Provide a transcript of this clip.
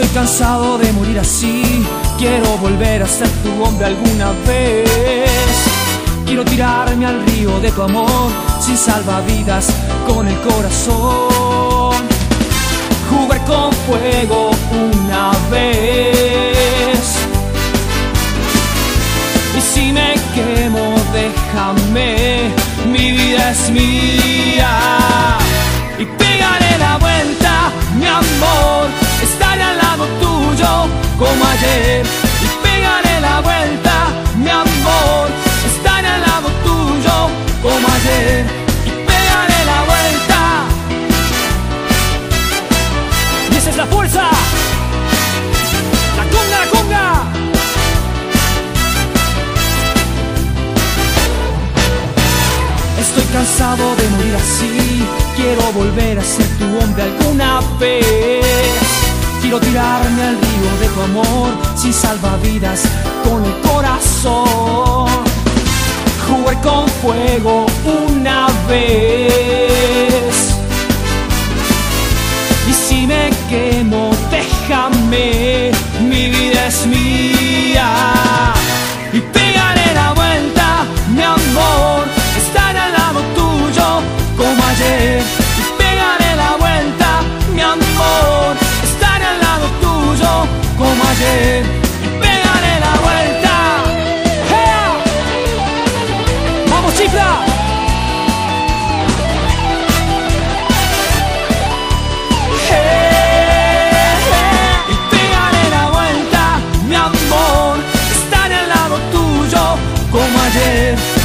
Estoy cansado de morir así. Quiero volver a ser tu hombre alguna vez. Quiero tirarme al río de tu amor sin salvavidas con el corazón. Jugar con fuego una vez. Y si me quemo, déjame, mi vida es mía. Como ayer. Y pegaré la vuelta, mi amor, estaré al lado tuyo como ayer. Y pegaré la vuelta. Y esa es la fuerza. La conga, la conga. Estoy cansado de morir así. Quiero volver a ser tu hombre alguna vez. Tirarme al río de tu amor sin salvavidas con el corazón. Jugar con fuego una vez. Y si me quemo, déjame mi vida. calle, pegaré la vuelta. ¡Vamos, chifla! ¡Hey! Pegaré la vuelta, mi amor, estaré al lado tuyo como ayer.